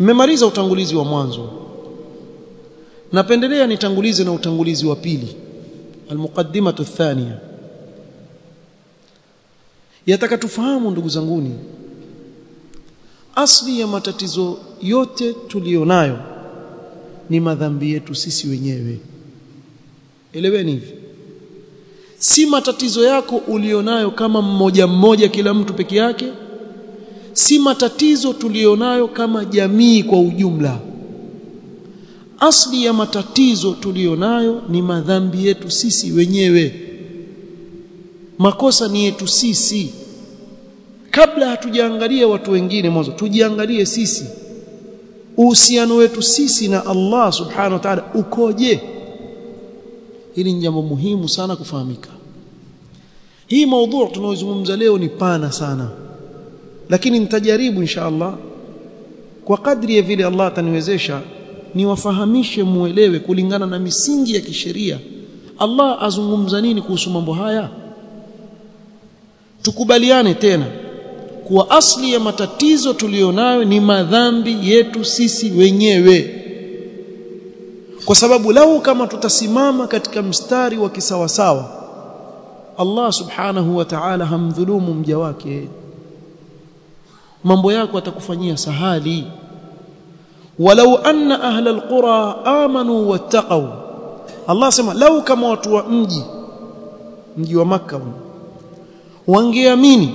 mmemaliza utangulizi wa mwanzo. Napendelea nitangulize na utangulizi wa pili. Almuqaddimatu thania yataka tufahamu ndugu zanguni asli ya matatizo yote tulionayo ni madhambi yetu sisi wenyewe. Eleweni hivi. Si matatizo yako ulionayo kama mmoja mmoja kila mtu peke yake si matatizo tuliyonayo kama jamii kwa ujumla. Asli ya matatizo tuliyonayo ni madhambi yetu sisi wenyewe. Makosa ni yetu sisi. Kabla hatujaangalia watu wengine mwanzo tujiangalie sisi. Uhusiano wetu sisi na Allah subhanahu wa ta'ala ukoje? Hili ni jambo muhimu sana kufahamika. Hii maudhu tunayozungumza leo ni pana sana lakini nitajaribu insha Allah kwa kadri ya vile Allah ataniwezesha niwafahamishe muelewe kulingana na misingi ya kisheria. Allah azungumza nini kuhusu mambo haya? Tukubaliane tena kuwa asli ya matatizo tulionayo ni madhambi yetu sisi wenyewe. Kwa sababu lau kama tutasimama katika mstari wa kisawasawa Allah subhanahu wa ta'ala hamdhulumu mja wake mambo yako atakufanyia sahali. Walau anna ahla alqura amanu wattaqu Allah sema lau kama watu wa mji mji wa makka wangeamini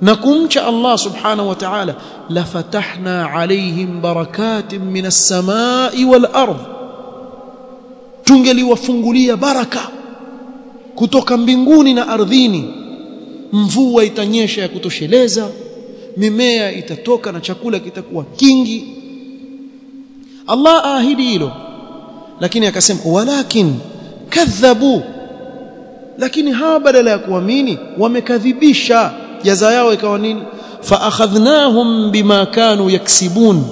na kumcha Allah subhanahu wa ta'ala la fatahna alaihim barakatin minas samai wal ard. Tungeliwafungulia baraka kutoka mbinguni na ardhini mvua itanyesha ya kutosheleza mimea itatoka na chakula kitakuwa kingi. Allah aahidi hilo lakini akasema walakin kadhabu lakini hawa badala ya kuamini wamekadhibisha jaza yao ikawa nini? Fa akhadhnahum bima kanu yaksibun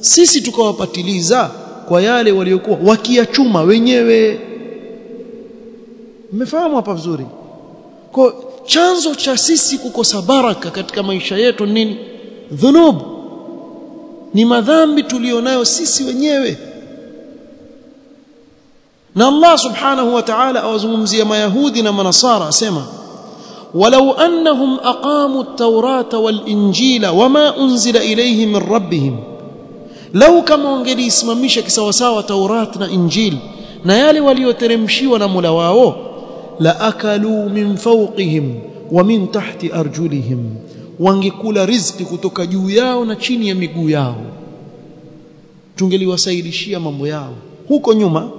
sisi tukawapatiliza kwa yale waliokuwa wakiyachuma wenyewe. Mmefahamu hapa vizuri? Kwa chanzo cha sisi kukosa baraka katika maisha yetu nini? Dhunubu. Ni madhambi tulionayo sisi wenyewe. Na Allah subhanahu wa ta'ala awazungumzia mayahudi na manasara asema walau annahum aqamu at-taurata wal-injila wama unzila ilayhim min rabbihim lau kama wangelisimamisha kisawasawa taurat na injil na yale walioteremshiwa na mula wao laakaluu min fawqihim wa min tahti arjulihim, wangekula riziki kutoka juu yao na chini ya miguu yao, tungeliwasaidishia mambo yao huko nyuma,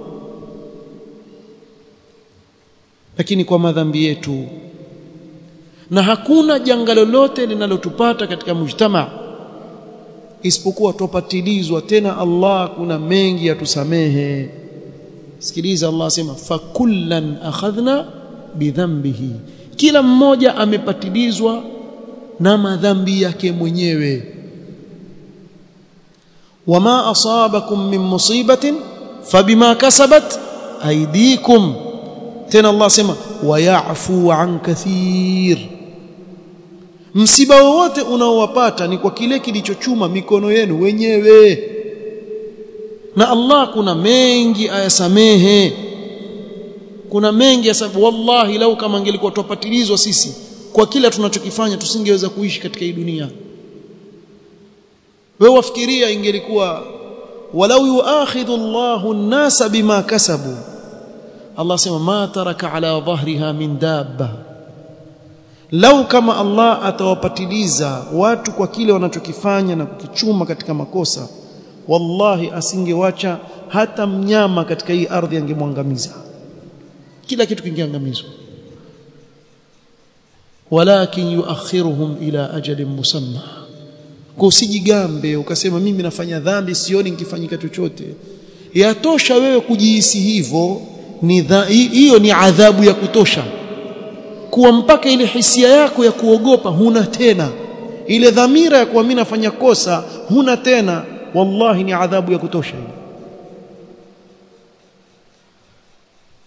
lakini kwa madhambi yetu. Na hakuna janga lolote linalotupata katika mujtama isipokuwa twapatilizwa. Tena Allah kuna mengi yatusamehe sikiliza Allah asema fakullan akhadhna bidhambihi. Kila mmoja amepatilizwa na madhambi yake mwenyewe. Wama asabakum min musibatin fabima kasabat aydikum. Tena Allah asema wayafu an kathir. Msiba wowote unaowapata ni kwa kile kilichochuma mikono yenu wenyewe na Allah kuna mengi ayasamehe. Kuna mengi sababu wallahi lau kama angelikuwa tupatilizwa sisi kwa kila tunachokifanya tusingeweza kuishi katika hii dunia. Wewe wafikiria ingelikuwa walau yuakhidhu Allahu an-nasa bima kasabu. Allah sema ma taraka ala dhahriha min dabba. Lau kama Allah atawapatiliza watu kwa kile wanachokifanya na kukichuma katika makosa wallahi asingewacha hata mnyama katika hii ardhi angemwangamiza. Kila kitu kingeangamizwa. Walakin yuakhiruhum ila ajalin musamma. Kwa usijigambe ukasema mimi nafanya dhambi sioni nikifanyika chochote. Yatosha wewe kujihisi hivyo ni hiyo ni adhabu ya kutosha. Kuwa mpaka ile hisia yako ya kuogopa huna tena. Ile dhamira ya kuwa mimi nafanya kosa huna tena wallahi ni adhabu ya kutosha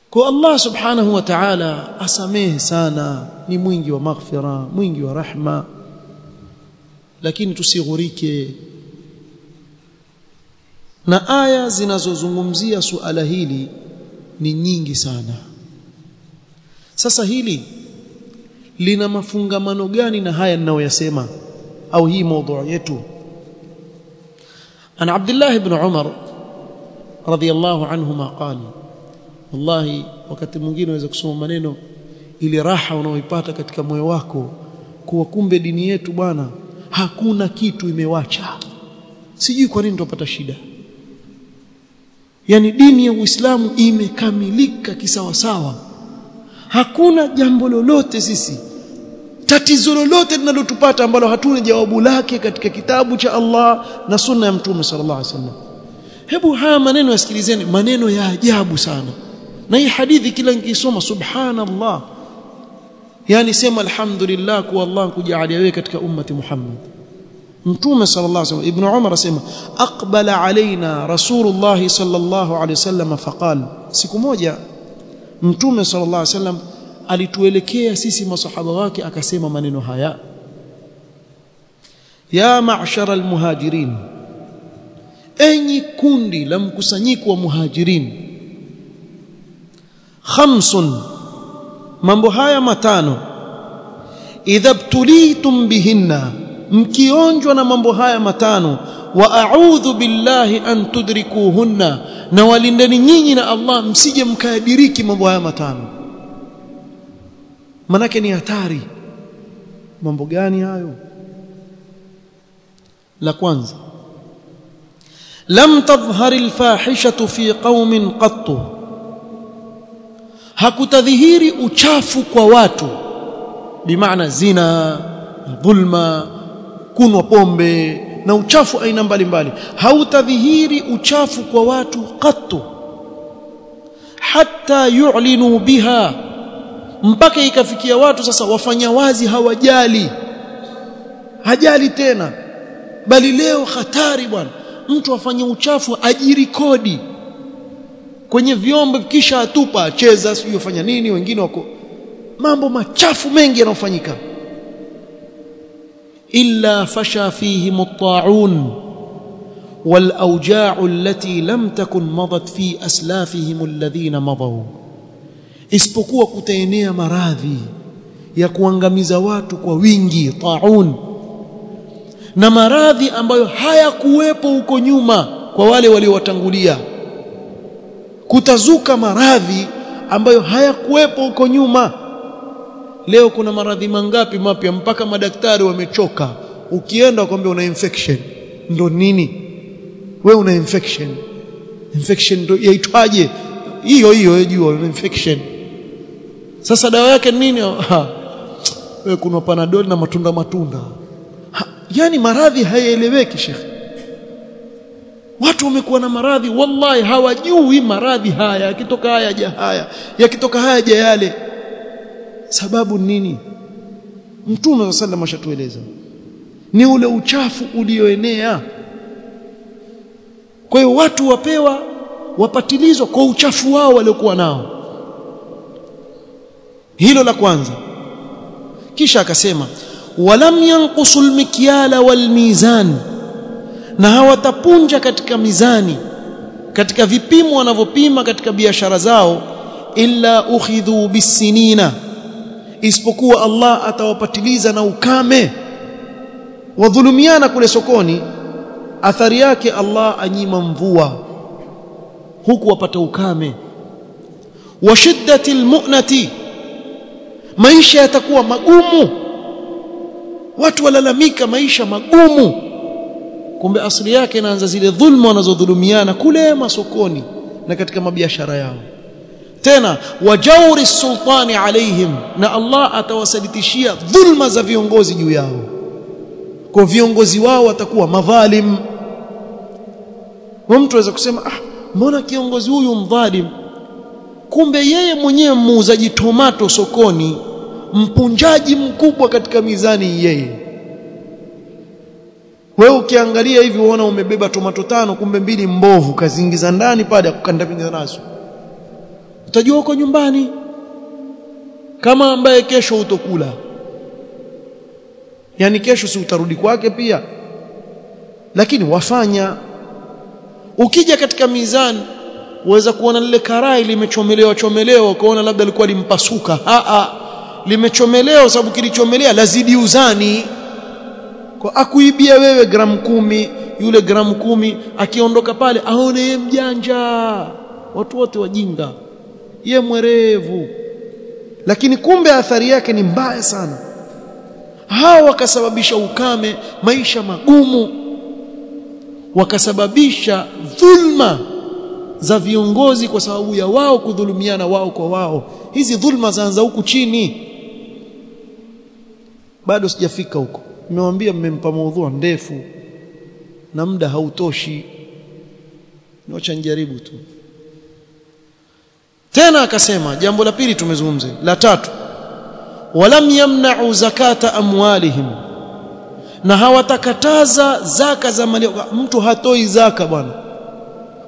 kwa Allah subhanahu wa ta'ala asamehe sana. Ni mwingi wa maghfira mwingi wa rahma. Lakini tusighurike na aya zinazozungumzia suala hili ni nyingi sana. Sasa hili lina mafungamano gani na haya ninayoyasema au hii mada yetu ana بن عمر Umar الله anhuma qala wallahi wakati mwingine unaweza kusoma maneno ile raha unaoipata katika moyo wako kuwa kumbe dini yetu bwana hakuna kitu imewacha. Sijui kwa nini tupata shida. Yani dini ya Uislamu imekamilika kisawasawa. Hakuna jambo lolote sisi tatizo lolote linalotupata ambalo hatuna jawabu lake katika kitabu cha Allah na sunna ya mtume sallallahu alaihi wasallam. Hebu haya maneno yasikilizeni maneno ya ajabu sana. Na hii hadithi kila nikisoma subhanallah. Yani sema alhamdulillah kwa Allah kujalia wewe katika ummati Muhammad. Mtume sallallahu alaihi wasallam ibn Umar asema aqbala alaina rasulullah sallallahu alaihi wasallam faqal. Siku moja mtume sallallahu alaihi wasallam alituelekea sisi masahaba wake akasema maneno haya ya ma'shara almuhajirin enyi kundi la mkusanyiko wa muhajirin khamsun mambo haya matano idha btulitum bihinna mkionjwa na mambo haya matano wa a'udhu billahi an tudrikuhunna na walindeni nyinyi na Allah msije mkayadiriki mambo haya matano manake ni hatari. Mambo gani hayo? La kwanza. Lam tadhhar alfahishatu fi qaumin qattu. Hakutadhihiri uchafu kwa watu. Bimaana zina dhulma kunwa pombe na uchafu aina mbalimbali. Hautadhihiri uchafu kwa watu qattu. Hatta yu'linu biha mpaka ikafikia watu sasa wafanya wazi hawajali. Hajali tena. Bali leo hatari bwana. Mtu afanye uchafu ajirikodi. Kwenye vyombo kisha atupa acheza sio ufanya nini wengine wako. Mambo machafu mengi yanayofanyika. Illa fasha fihi mutta'un wal awja'u allati lam takun madat fi aslafihim alladhina madaw isipokuwa kutaenea maradhi ya kuangamiza watu kwa wingi taun. Na maradhi ambayo hayakuwepo huko nyuma kwa wale waliowatangulia. Kutazuka maradhi ambayo hayakuwepo huko nyuma. Leo kuna maradhi mangapi mapya mpaka madaktari wamechoka? Ukienda kwambia una infection. Ndo nini? We una infection. Infection ndo yaitwaje? Hiyo hiyo yajua una infection sasa dawa yake nini? Ha, we kuna panadol na matunda matunda. Ha, yani maradhi hayaeleweki shekhi watu wamekuwa na maradhi wallahi hawajui maradhi haya. Yakitoka haya ja haya yakitoka haya ja yale. Sababu nini? Mtume wa sallam ashatueleza. Ni ule uchafu ulioenea. Kwa hiyo watu wapewa wapatilizwa kwa uchafu wao waliokuwa nao hilo la kwanza. Kisha akasema walam yanqusul mikyala wal mizan. Na hawatapunja katika mizani katika vipimo wanavyopima katika biashara zao illa ukhidhu bisinina. Isipokuwa Allah atawapatiliza na ukame. Wadhulumiana kule sokoni athari yake Allah anyima mvua huku wapata ukame. Wa shiddati almu'nati maisha yatakuwa magumu. Watu walalamika maisha magumu. Kumbe asili yake inaanza zile dhulma wanazodhulumiana kule masokoni na katika mabiashara yao. Tena wajauri sultani alaihim na Allah atawasalitishia dhulma za viongozi juu yao. Kwa viongozi wao watakuwa madhalim. Mtu aweza kusema ah mbona kiongozi huyu mdhalim? Kumbe yeye mwenyewe muuzaji tomato sokoni mpunjaji mkubwa katika mizani yeye. Wewe ukiangalia hivi uona umebeba tomato tano kumbe mbili mbovu kaziingiza ndani pale kukandamiza nazo. Utajua uko nyumbani kama ambaye kesho utokula yani kesho si utarudi kwake pia. Lakini wafanya. Ukija katika mizani uweza kuona lile karai limechomelewa chomelewa ukaona labda alikuwa limpasuka. A a limechomelewa sababu kilichomelea lazidi uzani. Kwa akuibia wewe gramu kumi yule gramu kumi akiondoka pale aone ye mjanja. Watu wote wajinga ye mwerevu. Lakini kumbe athari yake ni mbaya sana. Hawa wakasababisha ukame maisha magumu. Wakasababisha dhulma za viongozi kwa sababu ya wao kudhulumiana wao kwa wao. Hizi dhulma zaanza huku chini bado sijafika huko. Nimewambia mmempa maudhu ndefu na muda hautoshi. Niacha nijaribu tu. Tena akasema jambo la pili tumezungumze la tatu. Walam yamna'u zakata amwalihim. Na hawatakataza zaka za mali. Mtu hatoi zaka bwana.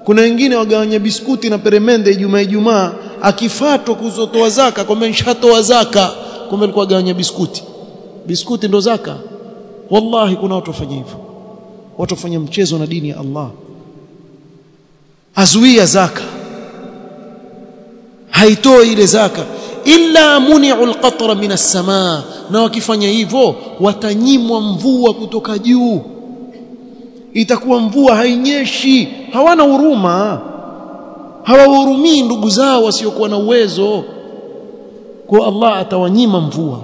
Kuna wengine wagawanya biskuti na peremende Ijumaa Ijumaa akifatwa kuzotoa zaka kwamba nishatoa zaka kumbe alikuwa gawanya biskuti biskuti ndo zaka. Wallahi kuna watu wafanya hivyo. Watu wafanya mchezo na dini ya Allah. Azuia zaka. Haitoi ile zaka. Illa muni'u alqatra min as-samaa na wakifanya hivyo watanyimwa mvua kutoka juu. Itakuwa mvua hainyeshi. Hawana huruma. Hawahurumii ndugu zao wasiokuwa na uwezo. Kwa Allah atawanyima mvua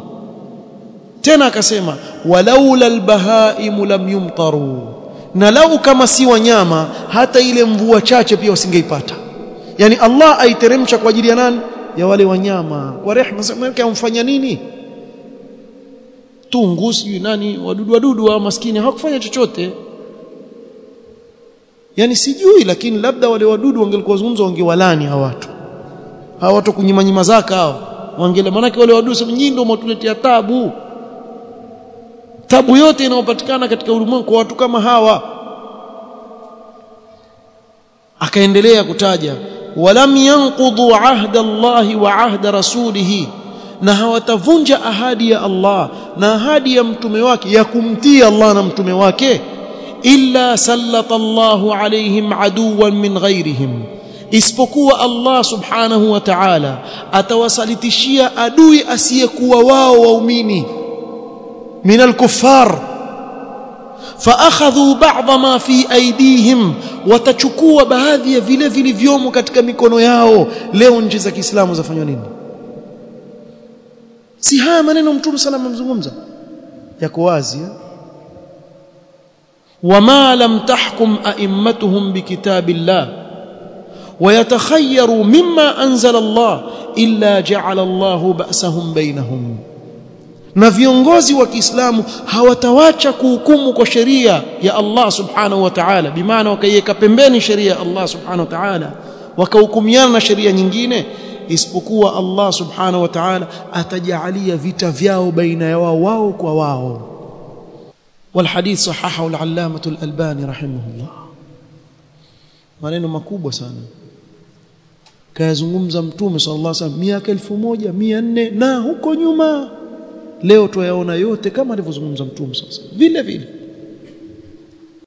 tena akasema walaula albahaimu lam yumtaru. Na lau kama si wanyama hata ile mvua chache pia usingeipata yani Allah aiteremsha kwa ajili ya nani? Ya wale wanyama. Kwa rehema zake amfanya nini? Tungu sijui nani wadudu wadudu wa maskini hawakufanya chochote. Yani sijui lakini labda wale wadudu wangelikuwa zungumza wangewalani hawa watu. Hawa watu kunyima nyima zaka hao wangele manake wale wadudu sema nyinyi ndio mtuletea tabu tabu yote inayopatikana katika ulimwengu kwa watu kama hawa. Akaendelea kutaja walam yanqudu ahda Allahi wa ahda rasulihi. Na hawatavunja ahadi ya Allah na ahadi ya mtume wake ya kumtii Allah na mtume wake illa sallata Allahu alaihim aduwan min ghairihim isipokuwa Allah subhanahu wa ta'ala atawasalitishia adui asiyekuwa wao waumini من الكفار. فأخذوا بعض ما في أيديهم وتشكوا بهذه فيلفي لفيوم كتك ميكونو ياهو. ليون جزاك إسلام وزفنيونين سيها منين أمتون سلام يا يكوازي وما لم تحكم أئمتهم بكتاب الله. ويتخيروا مما أنزل الله إلا جعل الله بأسهم بينهم. na viongozi wa Kiislamu hawatawacha kuhukumu kwa sheria ya Allah subhanahu wa ta'ala bimaana wakaiweka pembeni sheria ya Allah subhanahu wa ta'ala wakahukumiana na sheria nyingine isipokuwa Allah subhanahu wa ta'ala atajalia vita vyao baina ya wao wao kwa wao والحديث صححه العلامة الألباني رحمه الله maneno makubwa sana kayazungumza mtume sallallahu alaihi wasallam miaka 1400 na huko nyuma leo tuyaona yote kama alivyozungumza mtume sasa. Vile vile